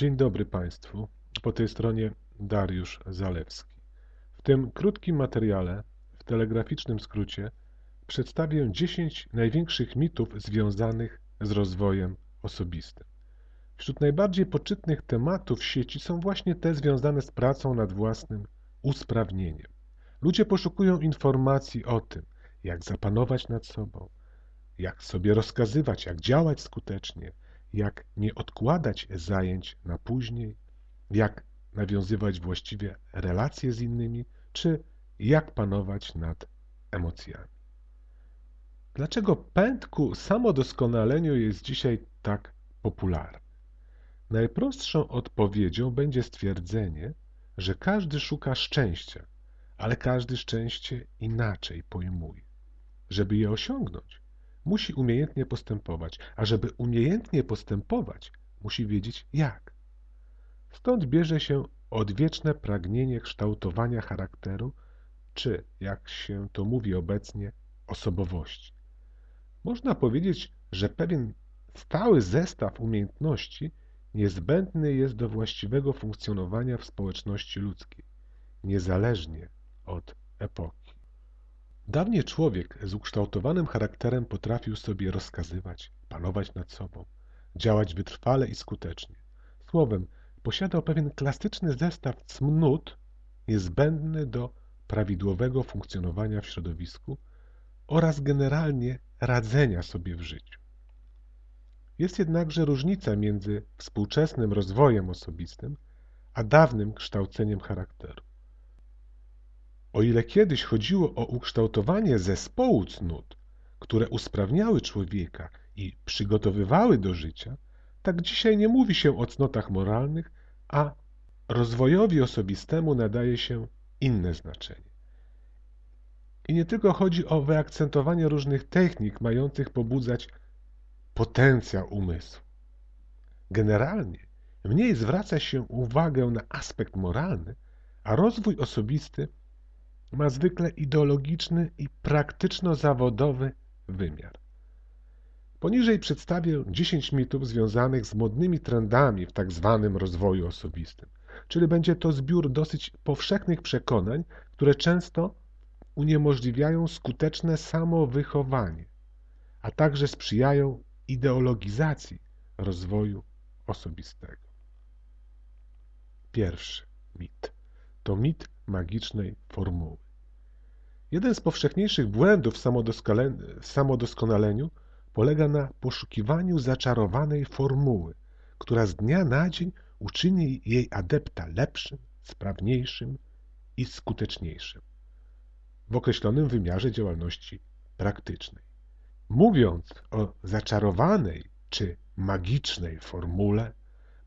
Dzień dobry Państwu. Po tej stronie Dariusz Zalewski. W tym krótkim materiale, w telegraficznym skrócie, przedstawię 10 największych mitów związanych z rozwojem osobistym. Wśród najbardziej poczytnych tematów sieci są właśnie te związane z pracą nad własnym usprawnieniem. Ludzie poszukują informacji o tym, jak zapanować nad sobą, jak sobie rozkazywać, jak działać skutecznie, jak nie odkładać zajęć na później, jak nawiązywać właściwie relacje z innymi, czy jak panować nad emocjami. Dlaczego pęd ku samodoskonaleniu jest dzisiaj tak popularny? Najprostszą odpowiedzią będzie stwierdzenie, że każdy szuka szczęścia, ale każdy szczęście inaczej pojmuje. Żeby je osiągnąć, musi umiejętnie postępować, a żeby umiejętnie postępować, musi wiedzieć jak. Stąd bierze się odwieczne pragnienie kształtowania charakteru, czy, jak się to mówi obecnie, osobowości. Można powiedzieć, że pewien stały zestaw umiejętności niezbędny jest do właściwego funkcjonowania w społeczności ludzkiej, niezależnie od epoki. Dawniej człowiek z ukształtowanym charakterem potrafił sobie rozkazywać, panować nad sobą, działać wytrwale i skutecznie. Słowem, posiadał pewien klasyczny zestaw cnót niezbędny do prawidłowego funkcjonowania w środowisku oraz generalnie radzenia sobie w życiu. Jest jednakże różnica między współczesnym rozwojem osobistym a dawnym kształceniem charakteru. O ile kiedyś chodziło o ukształtowanie zespołu cnót, które usprawniały człowieka i przygotowywały do życia, tak dzisiaj nie mówi się o cnotach moralnych, a rozwojowi osobistemu nadaje się inne znaczenie. I nie tylko chodzi o wyakcentowanie różnych technik mających pobudzać potencjał umysłu. Generalnie mniej zwraca się uwagę na aspekt moralny, a rozwój osobisty ma zwykle ideologiczny i praktyczno-zawodowy wymiar. Poniżej przedstawię 10 mitów związanych z modnymi trendami w tak zwanym rozwoju osobistym, czyli będzie to zbiór dosyć powszechnych przekonań, które często uniemożliwiają skuteczne samowychowanie, a także sprzyjają ideologizacji rozwoju osobistego. Pierwszy mit to mit magicznej formuły. Jeden z powszechniejszych błędów w samodoskonaleniu polega na poszukiwaniu zaczarowanej formuły, która z dnia na dzień uczyni jej adepta lepszym, sprawniejszym i skuteczniejszym w określonym wymiarze działalności praktycznej. Mówiąc o zaczarowanej czy magicznej formule,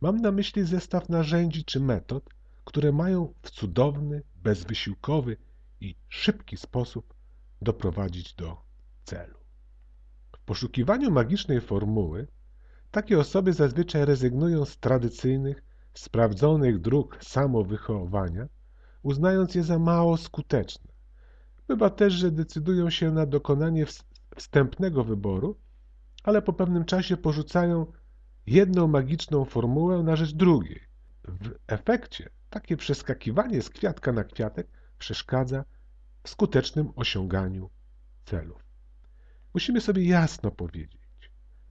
mam na myśli zestaw narzędzi czy metod, które mają w cudowny, bezwysiłkowy i szybki sposób doprowadzić do celu. W poszukiwaniu magicznej formuły takie osoby zazwyczaj rezygnują z tradycyjnych, sprawdzonych dróg samowychowania, uznając je za mało skuteczne. Bywa też, że decydują się na dokonanie wstępnego wyboru, ale po pewnym czasie porzucają jedną magiczną formułę na rzecz drugiej. W efekcie takie przeskakiwanie z kwiatka na kwiatek przeszkadza w skutecznym osiąganiu celów. Musimy sobie jasno powiedzieć,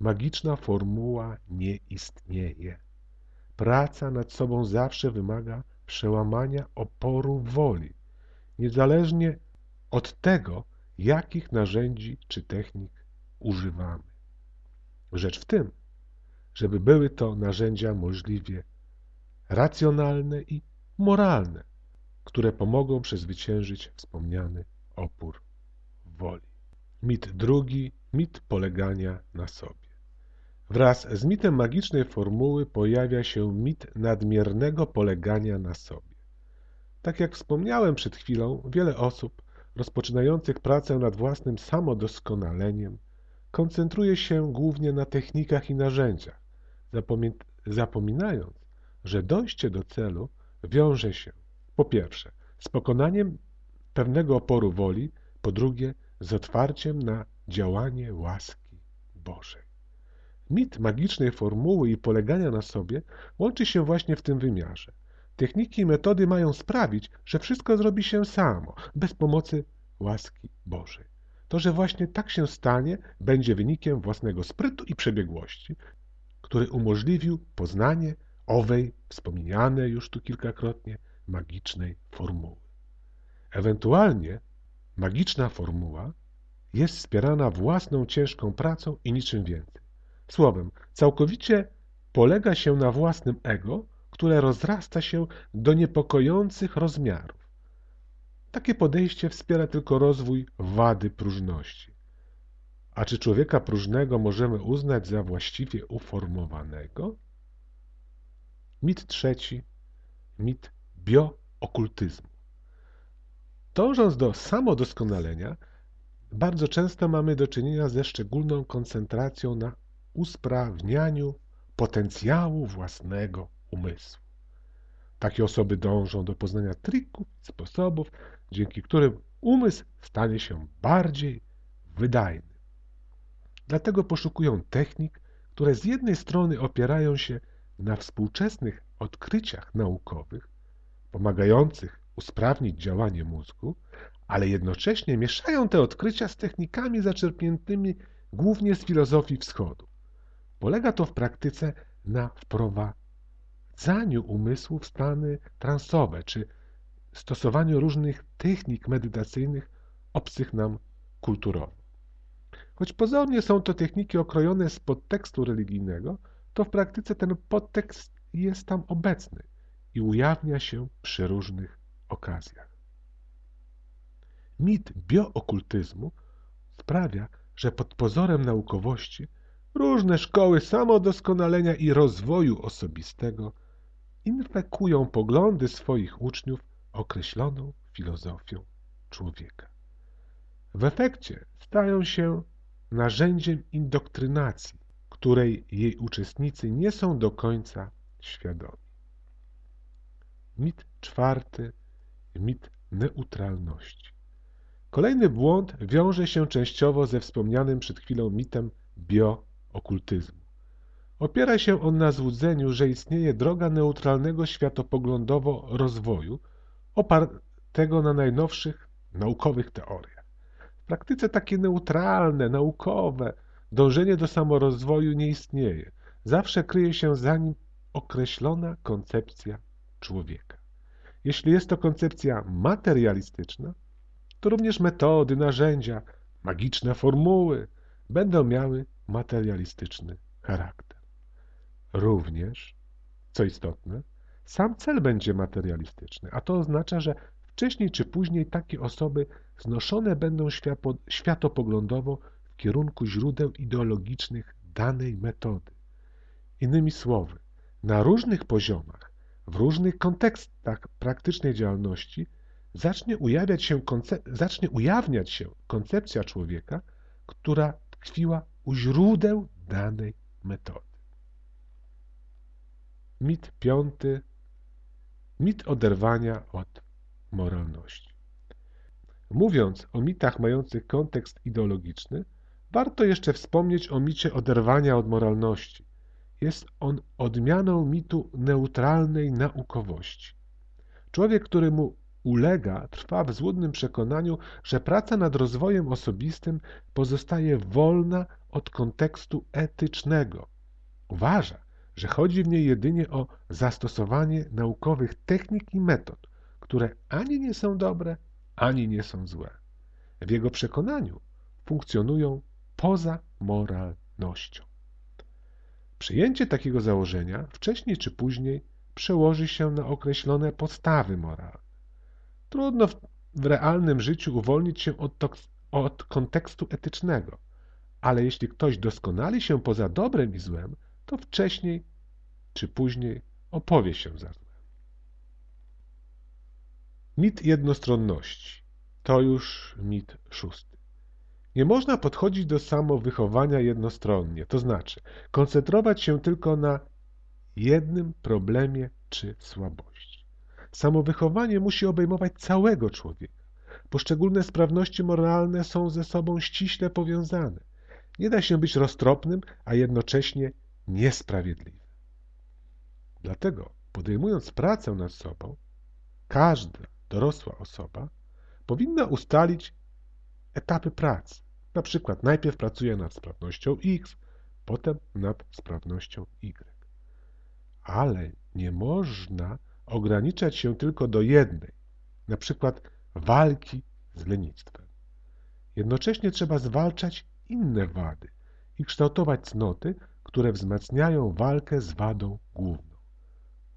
magiczna formuła nie istnieje. Praca nad sobą zawsze wymaga przełamania oporu woli, niezależnie od tego, jakich narzędzi czy technik używamy. Rzecz w tym, żeby były to narzędzia możliwie racjonalne i moralne, które pomogą przezwyciężyć wspomniany opór woli. Mit drugi, mit polegania na sobie. Wraz z mitem magicznej formuły pojawia się mit nadmiernego polegania na sobie. Tak jak wspomniałem przed chwilą, wiele osób rozpoczynających pracę nad własnym samodoskonaleniem koncentruje się głównie na technikach i narzędziach, zapominając, że dojście do celu wiąże się po pierwsze z pokonaniem pewnego oporu woli, po drugie z otwarciem na działanie łaski Bożej. Mit magicznej formuły i polegania na sobie łączy się właśnie w tym wymiarze. Techniki i metody mają sprawić, że wszystko zrobi się samo, bez pomocy łaski Bożej. To, że właśnie tak się stanie, będzie wynikiem własnego sprytu i przebiegłości, który umożliwił poznanie owej, wspomnianej już tu kilkakrotnie, magicznej formuły. Ewentualnie magiczna formuła jest wspierana własną ciężką pracą i niczym więcej. Słowem, całkowicie polega się na własnym ego, które rozrasta się do niepokojących rozmiarów. Takie podejście wspiera tylko rozwój wady próżności. A czy człowieka próżnego możemy uznać za właściwie uformowanego? Mit trzeci, mit biookultyzmu. Dążąc do samodoskonalenia, bardzo często mamy do czynienia ze szczególną koncentracją na usprawnianiu potencjału własnego umysłu. Takie osoby dążą do poznania trików, sposobów, dzięki którym umysł stanie się bardziej wydajny. Dlatego poszukują technik, które z jednej strony opierają się na współczesnych odkryciach naukowych, pomagających usprawnić działanie mózgu, ale jednocześnie mieszają te odkrycia z technikami zaczerpniętymi głównie z filozofii wschodu. Polega to w praktyce na wprowadzaniu umysłu w stany transowe, czy stosowaniu różnych technik medytacyjnych obcych nam kulturowo. Choć pozornie są to techniki okrojone z podtekstu religijnego, to w praktyce ten podtekst jest tam obecny i ujawnia się przy różnych okazjach. Mit biookultyzmu sprawia, że pod pozorem naukowości różne szkoły samodoskonalenia i rozwoju osobistego infekują poglądy swoich uczniów określoną filozofią człowieka. W efekcie stają się narzędziem indoktrynacji, której jej uczestnicy nie są do końca świadomi. Mit czwarty mit neutralności. Kolejny błąd wiąże się częściowo ze wspomnianym przed chwilą mitem biookultyzmu. Opiera się on na złudzeniu, że istnieje droga neutralnego światopoglądowo rozwoju, opartego na najnowszych naukowych teoriach. W praktyce takie neutralne, naukowe dążenie do samorozwoju nie istnieje. Zawsze kryje się za nim określona koncepcja człowieka. Jeśli jest to koncepcja materialistyczna, to również metody, narzędzia, magiczne formuły będą miały materialistyczny charakter. Również, co istotne, sam cel będzie materialistyczny, a to oznacza, że wcześniej czy później takie osoby znoszone będą światopoglądowo w kierunku źródeł ideologicznych danej metody. Innymi słowy, na różnych poziomach w różnych kontekstach praktycznej działalności zacznie, ujawiać się zacznie ujawniać się koncepcja człowieka, która tkwiła u źródeł danej metody. Mit piąty. Mit oderwania od moralności. Mówiąc o mitach mających kontekst ideologiczny, warto jeszcze wspomnieć o micie oderwania od moralności, jest on odmianą mitu neutralnej naukowości. Człowiek, który mu ulega, trwa w złudnym przekonaniu, że praca nad rozwojem osobistym pozostaje wolna od kontekstu etycznego. Uważa, że chodzi w niej jedynie o zastosowanie naukowych technik i metod, które ani nie są dobre, ani nie są złe. W jego przekonaniu funkcjonują poza moralnością. Przyjęcie takiego założenia wcześniej czy później przełoży się na określone podstawy moralne. Trudno w, w realnym życiu uwolnić się od, od kontekstu etycznego, ale jeśli ktoś doskonali się poza dobrem i złem, to wcześniej czy później opowie się za złem. Mit jednostronności to już mit szósty. Nie można podchodzić do samowychowania jednostronnie, to znaczy koncentrować się tylko na jednym problemie czy słabości. Samowychowanie musi obejmować całego człowieka. Poszczególne sprawności moralne są ze sobą ściśle powiązane. Nie da się być roztropnym, a jednocześnie niesprawiedliwym. Dlatego podejmując pracę nad sobą, każda dorosła osoba powinna ustalić etapy pracy. Na przykład najpierw pracuje nad sprawnością X, potem nad sprawnością Y. Ale nie można ograniczać się tylko do jednej, na przykład walki z lenistwem. Jednocześnie trzeba zwalczać inne wady i kształtować cnoty, które wzmacniają walkę z wadą główną.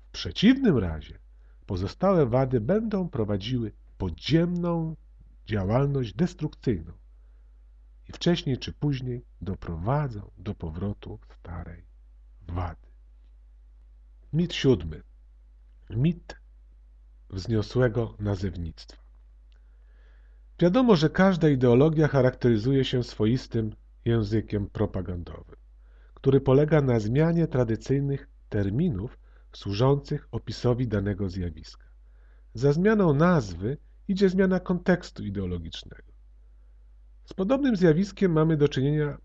W przeciwnym razie pozostałe wady będą prowadziły podziemną działalność destrukcyjną i wcześniej czy później doprowadzą do powrotu starej wady. Mit siódmy. Mit wzniosłego nazewnictwa. Wiadomo, że każda ideologia charakteryzuje się swoistym językiem propagandowym, który polega na zmianie tradycyjnych terminów służących opisowi danego zjawiska. Za zmianą nazwy idzie zmiana kontekstu ideologicznego. Z podobnym zjawiskiem mamy do czynienia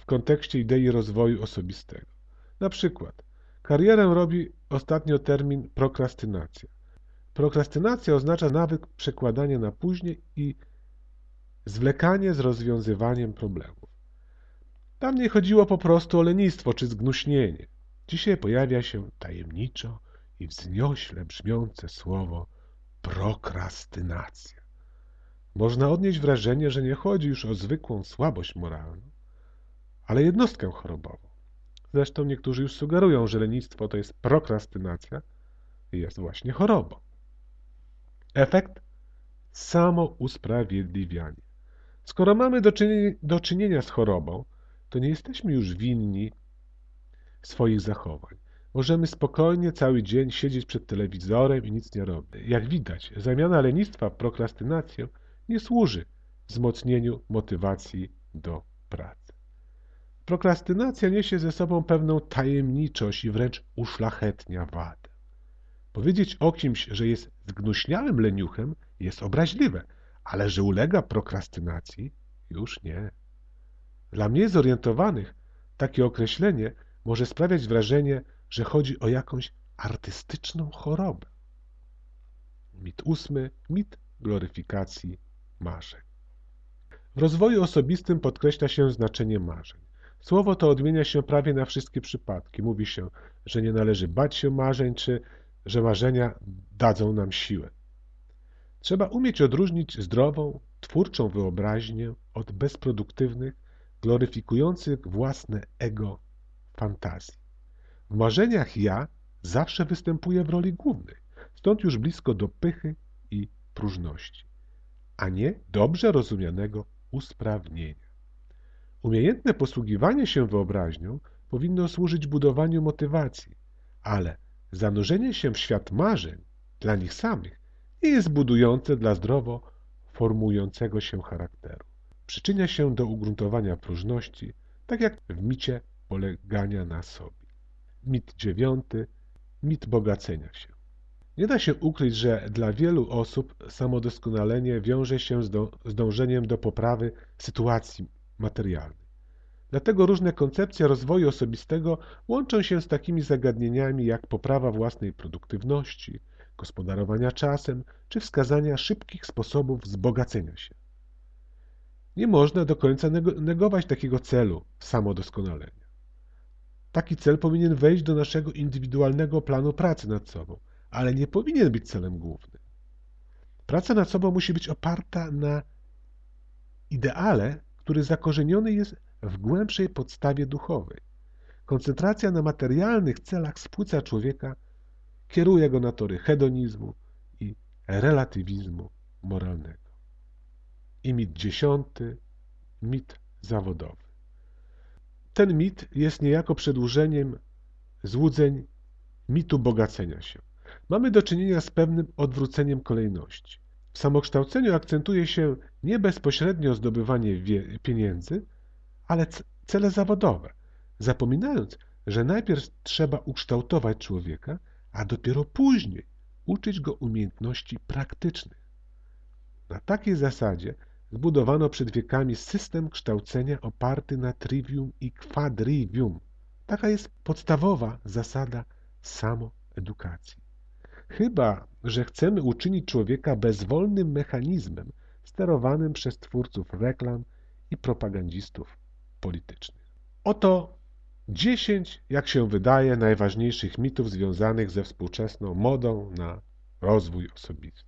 w kontekście idei rozwoju osobistego. Na przykład karierę robi ostatnio termin prokrastynacja. Prokrastynacja oznacza nawyk przekładania na później i zwlekanie z rozwiązywaniem problemów. Dawniej chodziło po prostu o lenistwo czy zgnuśnienie. Dzisiaj pojawia się tajemniczo i wzniośle brzmiące słowo prokrastynacja. Można odnieść wrażenie, że nie chodzi już o zwykłą słabość moralną, ale jednostkę chorobową. Zresztą niektórzy już sugerują, że lenistwo to jest prokrastynacja i jest właśnie chorobą. Efekt? Samo usprawiedliwianie. Skoro mamy do do czynienia z chorobą, to nie jesteśmy już winni swoich zachowań. Możemy spokojnie cały dzień siedzieć przed telewizorem i nic nie robić. Jak widać, zamiana lenistwa w prokrastynację nie służy wzmocnieniu motywacji do pracy. Prokrastynacja niesie ze sobą pewną tajemniczość i wręcz uszlachetnia wadę. Powiedzieć o kimś, że jest zgnuśniałym leniuchem jest obraźliwe, ale że ulega prokrastynacji już nie. Dla mnie zorientowanych takie określenie może sprawiać wrażenie, że chodzi o jakąś artystyczną chorobę. Mit ósmy, mit gloryfikacji marzeń. W rozwoju osobistym podkreśla się znaczenie marzeń. Słowo to odmienia się prawie na wszystkie przypadki. Mówi się, że nie należy bać się marzeń, czy że marzenia dadzą nam siłę. Trzeba umieć odróżnić zdrową, twórczą wyobraźnię od bezproduktywnych, gloryfikujących własne ego fantazji. W marzeniach ja zawsze występuje w roli głównej, stąd już blisko do pychy i próżności, a nie dobrze rozumianego usprawnienia. Umiejętne posługiwanie się wyobraźnią powinno służyć budowaniu motywacji, ale zanurzenie się w świat marzeń dla nich samych nie jest budujące dla zdrowo formującego się charakteru. Przyczynia się do ugruntowania próżności, tak jak w micie polegania na sobie. Mit dziewiąty. Mit bogacenia się. Nie da się ukryć, że dla wielu osób samodoskonalenie wiąże się z, do, z dążeniem do poprawy sytuacji materialnej. Dlatego różne koncepcje rozwoju osobistego łączą się z takimi zagadnieniami jak poprawa własnej produktywności, gospodarowania czasem czy wskazania szybkich sposobów wzbogacenia się. Nie można do końca negować takiego celu samodoskonalenia. Taki cel powinien wejść do naszego indywidualnego planu pracy nad sobą, ale nie powinien być celem głównym. Praca nad sobą musi być oparta na ideale, który zakorzeniony jest w głębszej podstawie duchowej. Koncentracja na materialnych celach spłyca człowieka, kieruje go na tory hedonizmu i relatywizmu moralnego. I mit dziesiąty, mit zawodowy. Ten mit jest niejako przedłużeniem złudzeń mitu bogacenia się. Mamy do czynienia z pewnym odwróceniem kolejności. W samokształceniu akcentuje się nie bezpośrednio zdobywanie pieniędzy, ale cele zawodowe, zapominając, że najpierw trzeba ukształtować człowieka, a dopiero później uczyć go umiejętności praktycznych. Na takiej zasadzie zbudowano przed wiekami system kształcenia oparty na trivium i quadrivium. Taka jest podstawowa zasada samoedukacji. Chyba, że chcemy uczynić człowieka bezwolnym mechanizmem sterowanym przez twórców reklam i propagandzistów politycznych. Oto 10, jak się wydaje, najważniejszych mitów związanych ze współczesną modą na rozwój osobisty.